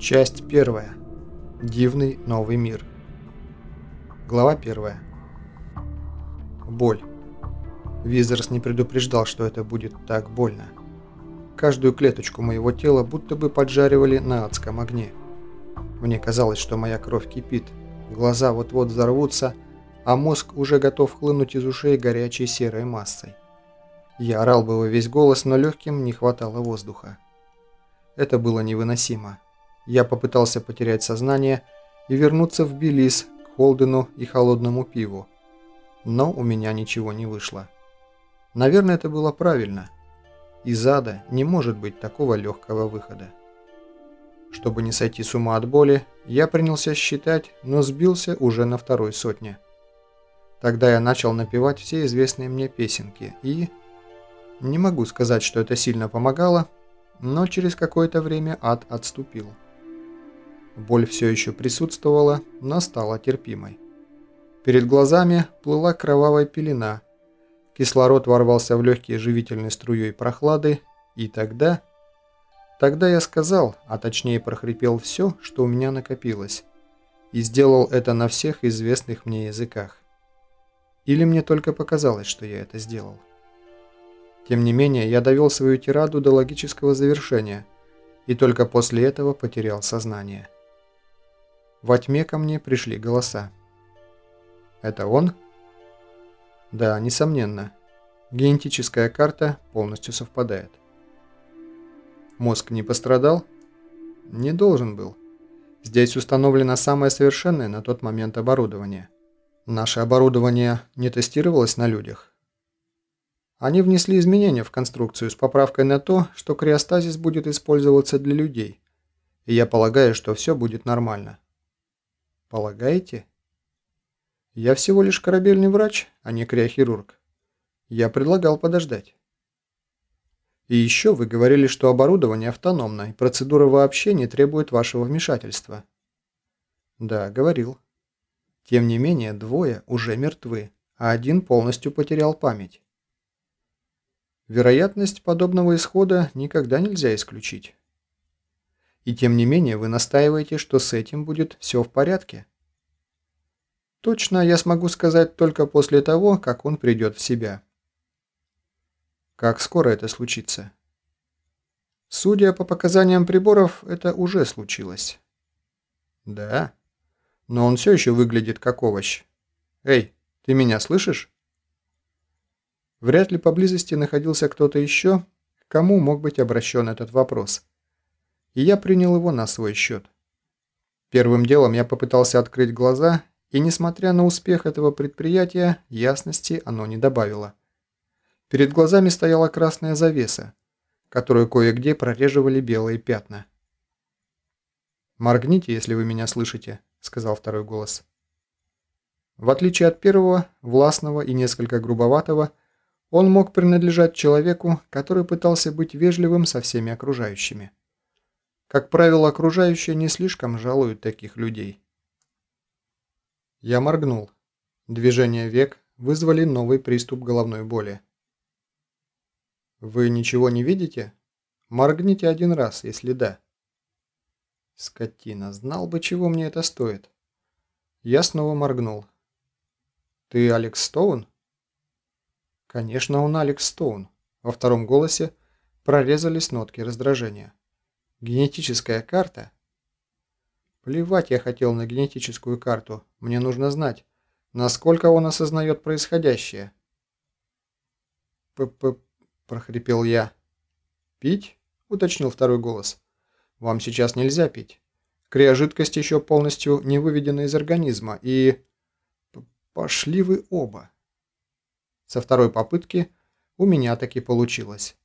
Часть первая. Дивный новый мир. Глава первая. Боль. Визерс не предупреждал, что это будет так больно. Каждую клеточку моего тела будто бы поджаривали на адском огне. Мне казалось, что моя кровь кипит, глаза вот-вот взорвутся, а мозг уже готов хлынуть из ушей горячей серой массой. Я орал бы во весь голос, но легким не хватало воздуха. Это было невыносимо. Я попытался потерять сознание и вернуться в Белиз, к Холдену и холодному пиву. Но у меня ничего не вышло. Наверное, это было правильно. Из ада не может быть такого легкого выхода. Чтобы не сойти с ума от боли, я принялся считать, но сбился уже на второй сотне. Тогда я начал напевать все известные мне песенки и... Не могу сказать, что это сильно помогало, но через какое-то время ад отступил. Боль все еще присутствовала, но стала терпимой. Перед глазами плыла кровавая пелена. Кислород ворвался в легкие живительной струей прохлады, и тогда... Тогда я сказал, а точнее прохрипел все, что у меня накопилось, и сделал это на всех известных мне языках. Или мне только показалось, что я это сделал. Тем не менее, я довел свою тираду до логического завершения, и только после этого потерял сознание. Во тьме ко мне пришли голоса. «Это он?» «Да, несомненно. Генетическая карта полностью совпадает». «Мозг не пострадал?» «Не должен был. Здесь установлено самое совершенное на тот момент оборудование. Наше оборудование не тестировалось на людях. Они внесли изменения в конструкцию с поправкой на то, что криостазис будет использоваться для людей. И я полагаю, что все будет нормально. Полагаете? Я всего лишь корабельный врач, а не криохирург. Я предлагал подождать. И еще вы говорили, что оборудование автономно, и процедура вообще не требует вашего вмешательства. Да, говорил. Тем не менее, двое уже мертвы, а один полностью потерял память. Вероятность подобного исхода никогда нельзя исключить. И тем не менее вы настаиваете, что с этим будет все в порядке. Точно я смогу сказать только после того, как он придет в себя. Как скоро это случится? Судя по показаниям приборов, это уже случилось. Да, но он все еще выглядит как овощ. Эй, ты меня слышишь? Вряд ли поблизости находился кто-то еще, кому мог быть обращен этот вопрос и я принял его на свой счет. Первым делом я попытался открыть глаза, и несмотря на успех этого предприятия, ясности оно не добавило. Перед глазами стояла красная завеса, которую кое-где прореживали белые пятна. «Моргните, если вы меня слышите», — сказал второй голос. В отличие от первого, властного и несколько грубоватого, он мог принадлежать человеку, который пытался быть вежливым со всеми окружающими. Как правило, окружающие не слишком жалуют таких людей. Я моргнул. Движение век вызвали новый приступ головной боли. «Вы ничего не видите? Моргните один раз, если да». Скотина, знал бы, чего мне это стоит. Я снова моргнул. «Ты Алекс Стоун?» «Конечно, он Алекс Стоун». Во втором голосе прорезались нотки раздражения. Генетическая карта? Плевать я хотел на генетическую карту. Мне нужно знать, насколько он осознает происходящее. «П-п-п», прохрипел я. «Пить?» – уточнил второй голос. «Вам сейчас нельзя пить. Криожидкость еще полностью не выведена из организма, и...» «Пошли вы оба!» Со второй попытки у меня таки получилось.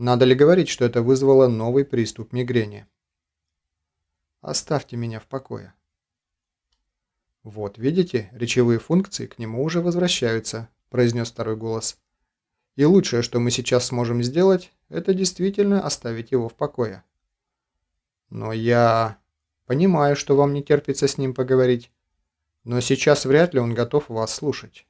Надо ли говорить, что это вызвало новый приступ мигрени? Оставьте меня в покое. Вот, видите, речевые функции к нему уже возвращаются, произнес второй голос. И лучшее, что мы сейчас сможем сделать, это действительно оставить его в покое. Но я понимаю, что вам не терпится с ним поговорить, но сейчас вряд ли он готов вас слушать.